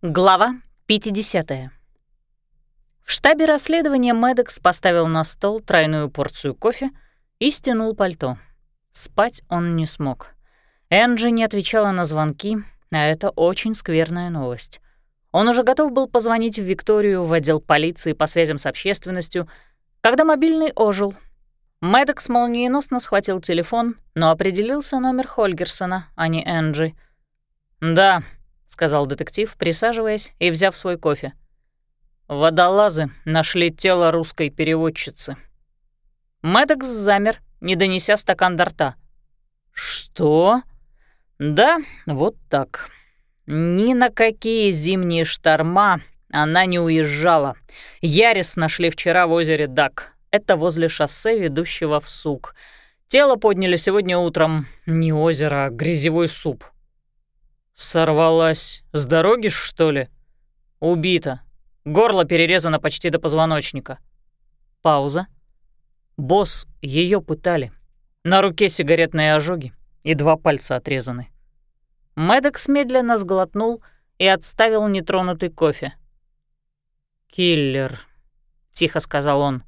Глава 50. В штабе расследования Медекс поставил на стол тройную порцию кофе и стянул пальто. Спать он не смог. Энджи не отвечала на звонки, а это очень скверная новость. Он уже готов был позвонить в Викторию в отдел полиции по связям с общественностью, когда мобильный ожил. Медекс молниеносно схватил телефон, но определился номер Хольгерсона, а не Энджи. «Да», — сказал детектив, присаживаясь и взяв свой кофе. «Водолазы нашли тело русской переводчицы». Мэддокс замер, не донеся стакан до рта. «Что?» «Да, вот так. Ни на какие зимние шторма она не уезжала. Ярис нашли вчера в озере Дак. Это возле шоссе, ведущего в сук. Тело подняли сегодня утром. Не озеро, а грязевой суп. «Сорвалась с дороги, что ли?» «Убита. Горло перерезано почти до позвоночника». Пауза. «Босс, ее пытали. На руке сигаретные ожоги и два пальца отрезаны». Мэддокс медленно сглотнул и отставил нетронутый кофе. «Киллер», — тихо сказал он.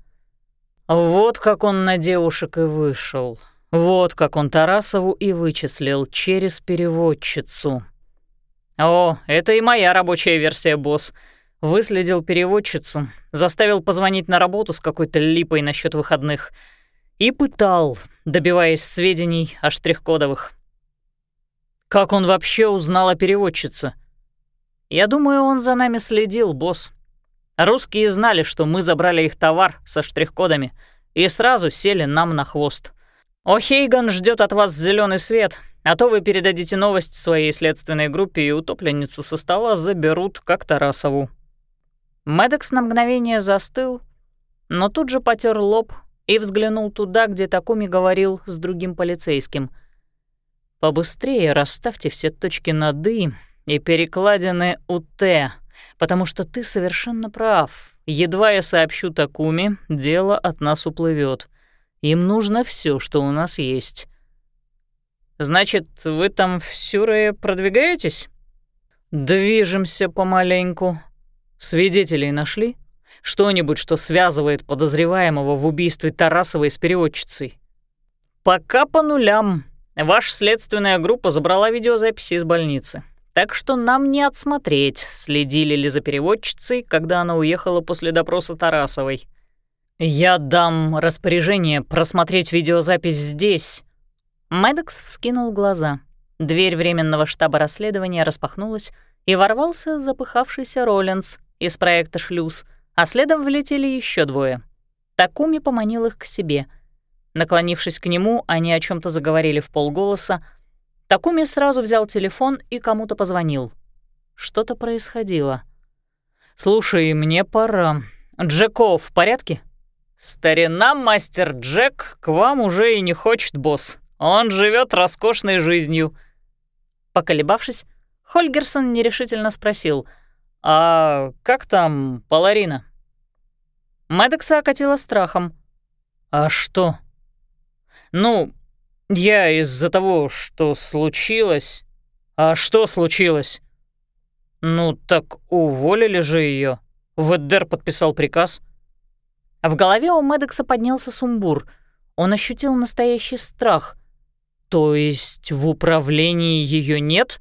«Вот как он на девушек и вышел. Вот как он Тарасову и вычислил через переводчицу». «О, это и моя рабочая версия, босс. Выследил переводчицу, заставил позвонить на работу с какой-то липой насчет выходных и пытал, добиваясь сведений о штрих-кодовых. Как он вообще узнал о переводчице? Я думаю, он за нами следил, босс. Русские знали, что мы забрали их товар со штрих-кодами и сразу сели нам на хвост. О'Хейган ждет от вас зеленый свет, а то вы передадите новость своей следственной группе, и утопленницу со стола заберут, как Тарасову». Медекс на мгновение застыл, но тут же потер лоб и взглянул туда, где Такуми говорил с другим полицейским. «Побыстрее расставьте все точки над «и» и перекладины «УТ», потому что ты совершенно прав. Едва я сообщу Такуми, дело от нас уплывет. Им нужно все, что у нас есть. Значит, вы там в Сюрое продвигаетесь? Движемся помаленьку. Свидетелей нашли? Что-нибудь, что связывает подозреваемого в убийстве Тарасовой с переводчицей? Пока по нулям. Ваша следственная группа забрала видеозаписи из больницы. Так что нам не отсмотреть, следили ли за переводчицей, когда она уехала после допроса Тарасовой. Я дам распоряжение просмотреть видеозапись здесь, Мэддокс вскинул глаза. Дверь временного штаба расследования распахнулась, и ворвался запыхавшийся Роллинс из проекта «Шлюз», а следом влетели еще двое. Такуми поманил их к себе. Наклонившись к нему, они о чем то заговорили в полголоса. Такуми сразу взял телефон и кому-то позвонил. Что-то происходило. «Слушай, мне пора. Джеко в порядке?» «Старина мастер Джек к вам уже и не хочет, босс. Он живет роскошной жизнью». Поколебавшись, Хольгерсон нерешительно спросил, «А как там Паларина?» Мэддокса окатила страхом. «А что?» «Ну, я из-за того, что случилось...» «А что случилось?» «Ну, так уволили же ее. ВДР подписал приказ». В голове у Мэддокса поднялся сумбур. Он ощутил настоящий страх. «То есть в управлении ее нет?»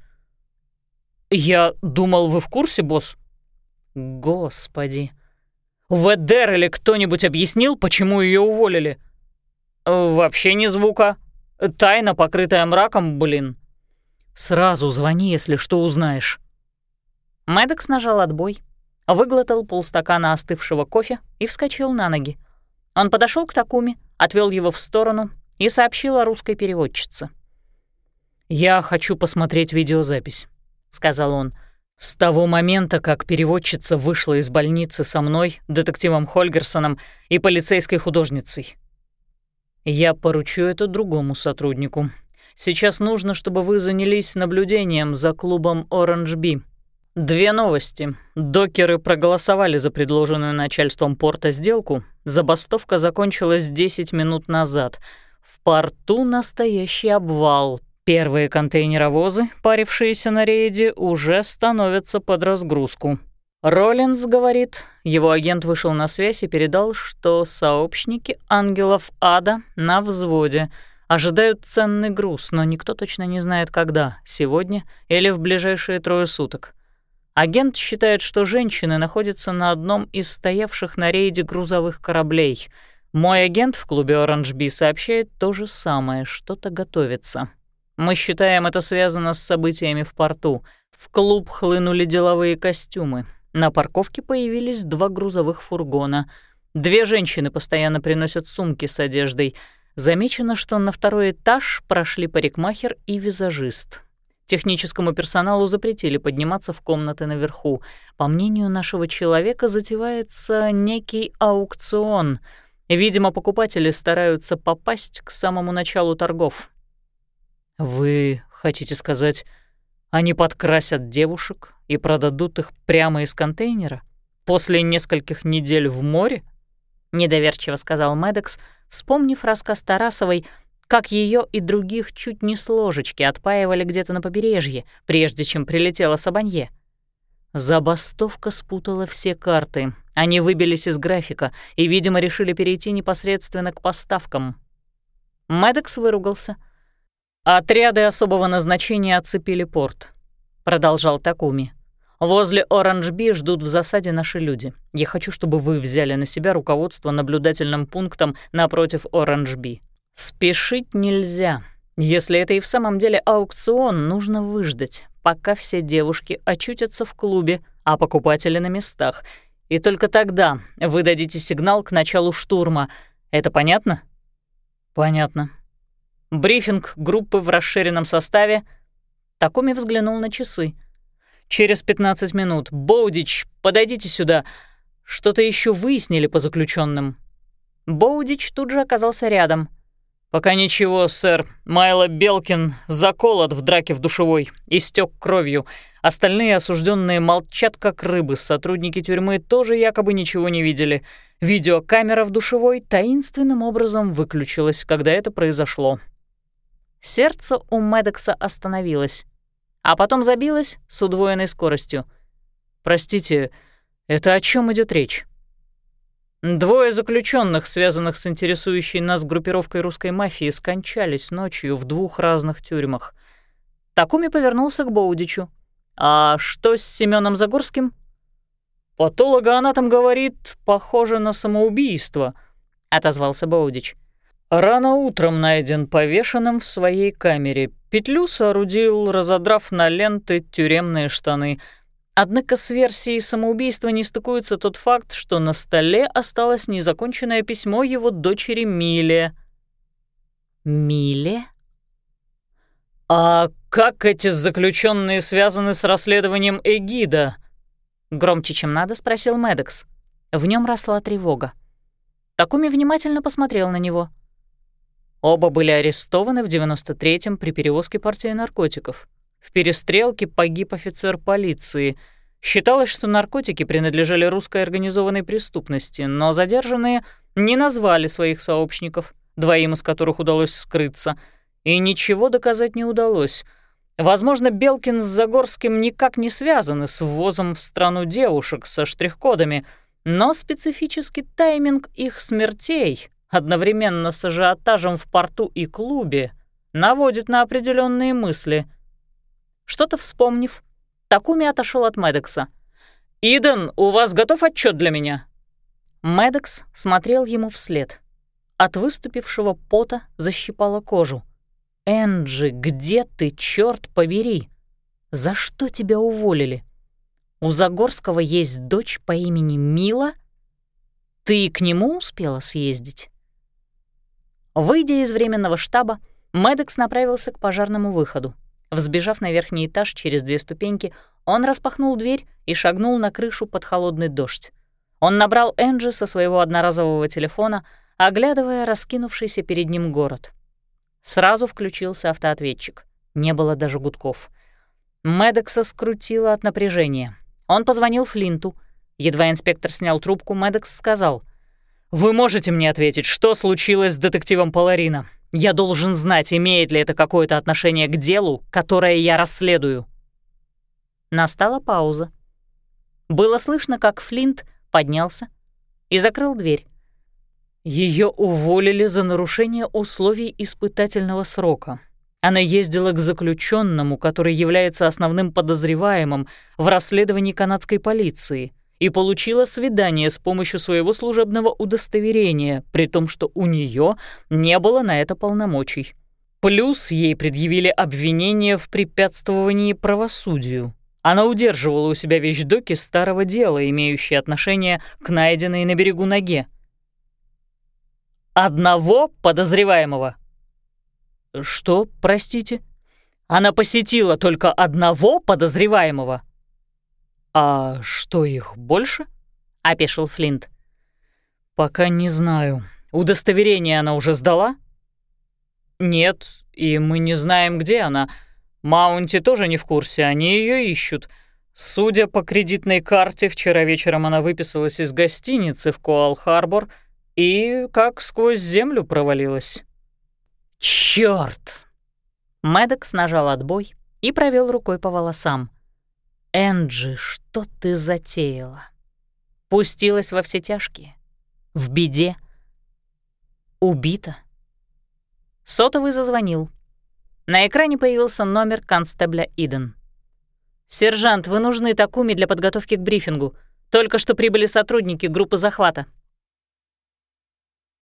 «Я думал, вы в курсе, босс?» «Господи! ВДР или кто-нибудь объяснил, почему ее уволили?» «Вообще ни звука. Тайна, покрытая мраком, блин». «Сразу звони, если что узнаешь». Мэддокс нажал отбой, выглотал полстакана остывшего кофе и вскочил на ноги. Он подошел к Такуми, отвел его в сторону и сообщила русской переводчице. «Я хочу посмотреть видеозапись», — сказал он. «С того момента, как переводчица вышла из больницы со мной, детективом Хольгерсоном и полицейской художницей. Я поручу это другому сотруднику. Сейчас нужно, чтобы вы занялись наблюдением за клубом Orange Bee. Две новости. Докеры проголосовали за предложенную начальством порта сделку. Забастовка закончилась 10 минут назад — в порту настоящий обвал. Первые контейнеровозы, парившиеся на рейде, уже становятся под разгрузку. Роллинс говорит, его агент вышел на связь и передал, что сообщники ангелов ада на взводе ожидают ценный груз, но никто точно не знает, когда, сегодня или в ближайшие трое суток. Агент считает, что женщины находятся на одном из стоявших на рейде грузовых кораблей. Мой агент в клубе Orange Bee сообщает то же самое, что-то готовится. Мы считаем это связано с событиями в порту. В клуб хлынули деловые костюмы. На парковке появились два грузовых фургона. Две женщины постоянно приносят сумки с одеждой. Замечено, что на второй этаж прошли парикмахер и визажист. Техническому персоналу запретили подниматься в комнаты наверху. По мнению нашего человека, затевается некий аукцион. Видимо, покупатели стараются попасть к самому началу торгов. «Вы хотите сказать, они подкрасят девушек и продадут их прямо из контейнера? После нескольких недель в море?» — недоверчиво сказал Медекс, вспомнив рассказ Тарасовой, как ее и других чуть не с ложечки отпаивали где-то на побережье, прежде чем прилетела Сабанье. Забастовка спутала все карты. Они выбились из графика и, видимо, решили перейти непосредственно к поставкам. Медекс выругался — «Отряды особого назначения оцепили порт», — продолжал Такуми. «Возле Оранж-Би ждут в засаде наши люди. Я хочу, чтобы вы взяли на себя руководство наблюдательным пунктом напротив Оранж-Би. Спешить нельзя. Если это и в самом деле аукцион, нужно выждать, пока все девушки очутятся в клубе, а покупатели на местах. И только тогда вы дадите сигнал к началу штурма. Это понятно?» «Понятно», Брифинг группы в расширенном составе. Такоми взглянул на часы. «Через 15 минут. Боудич, подойдите сюда. Что-то еще выяснили по заключенным. Боудич тут же оказался рядом. «Пока ничего, сэр. Майло Белкин заколот в драке в душевой, истек кровью. Остальные осужденные молчат, как рыбы. Сотрудники тюрьмы тоже якобы ничего не видели. Видеокамера в душевой таинственным образом выключилась, когда это произошло. Сердце у Медекса остановилось, а потом забилось с удвоенной скоростью. «Простите, это о чем идет речь?» Двое заключенных, связанных с интересующей нас группировкой русской мафии, скончались ночью в двух разных тюрьмах. Такуми повернулся к Боудичу. «А что с Семеном Загорским?» «Патологоанатом говорит, похоже на самоубийство», — отозвался Боудич. Рано утром найден повешенным в своей камере. Петлю соорудил, разодрав на ленты тюремные штаны. Однако с версией самоубийства не стыкуется тот факт, что на столе осталось незаконченное письмо его дочери Миле. Миле? «А как эти заключенные связаны с расследованием Эгида?» Громче, чем надо, спросил Медекс. В нем росла тревога. Такуми внимательно посмотрел на него — Оба были арестованы в 93-м при перевозке партии наркотиков. В перестрелке погиб офицер полиции. Считалось, что наркотики принадлежали русской организованной преступности, но задержанные не назвали своих сообщников, двоим из которых удалось скрыться, и ничего доказать не удалось. Возможно, Белкин с Загорским никак не связаны с ввозом в страну девушек со штрих-кодами, но специфический тайминг их смертей одновременно с ажиотажем в порту и клубе, наводит на определенные мысли. Что-то вспомнив, Такуми отошел от Медекса. «Иден, у вас готов отчет для меня?» Медекс смотрел ему вслед. От выступившего пота защипала кожу. «Энджи, где ты, черт побери? За что тебя уволили? У Загорского есть дочь по имени Мила? Ты к нему успела съездить?» Выйдя из временного штаба, Медекс направился к пожарному выходу. Взбежав на верхний этаж через две ступеньки, он распахнул дверь и шагнул на крышу под холодный дождь. Он набрал Энджи со своего одноразового телефона, оглядывая раскинувшийся перед ним город. Сразу включился автоответчик. Не было даже гудков. Медекса скрутило от напряжения. Он позвонил Флинту. Едва инспектор снял трубку, Медекс сказал — «Вы можете мне ответить, что случилось с детективом Паларина? Я должен знать, имеет ли это какое-то отношение к делу, которое я расследую». Настала пауза. Было слышно, как Флинт поднялся и закрыл дверь. Ее уволили за нарушение условий испытательного срока. Она ездила к заключенному, который является основным подозреваемым в расследовании канадской полиции, и получила свидание с помощью своего служебного удостоверения, при том, что у нее не было на это полномочий. Плюс ей предъявили обвинение в препятствовании правосудию. Она удерживала у себя вещдоки старого дела, имеющие отношение к найденной на берегу ноге. «Одного подозреваемого?» «Что, простите?» «Она посетила только одного подозреваемого». «А что, их больше?» — опешил Флинт. «Пока не знаю. Удостоверение она уже сдала?» «Нет, и мы не знаем, где она. Маунти тоже не в курсе, они ее ищут. Судя по кредитной карте, вчера вечером она выписалась из гостиницы в Коал-Харбор и как сквозь землю провалилась». «Чёрт!» Мэддокс нажал отбой и провел рукой по волосам. «Энджи, что ты затеяла?» Пустилась во все тяжкие. В беде. Убита. Сотовый зазвонил. На экране появился номер констебля Иден. «Сержант, вы нужны Такуми для подготовки к брифингу. Только что прибыли сотрудники группы захвата.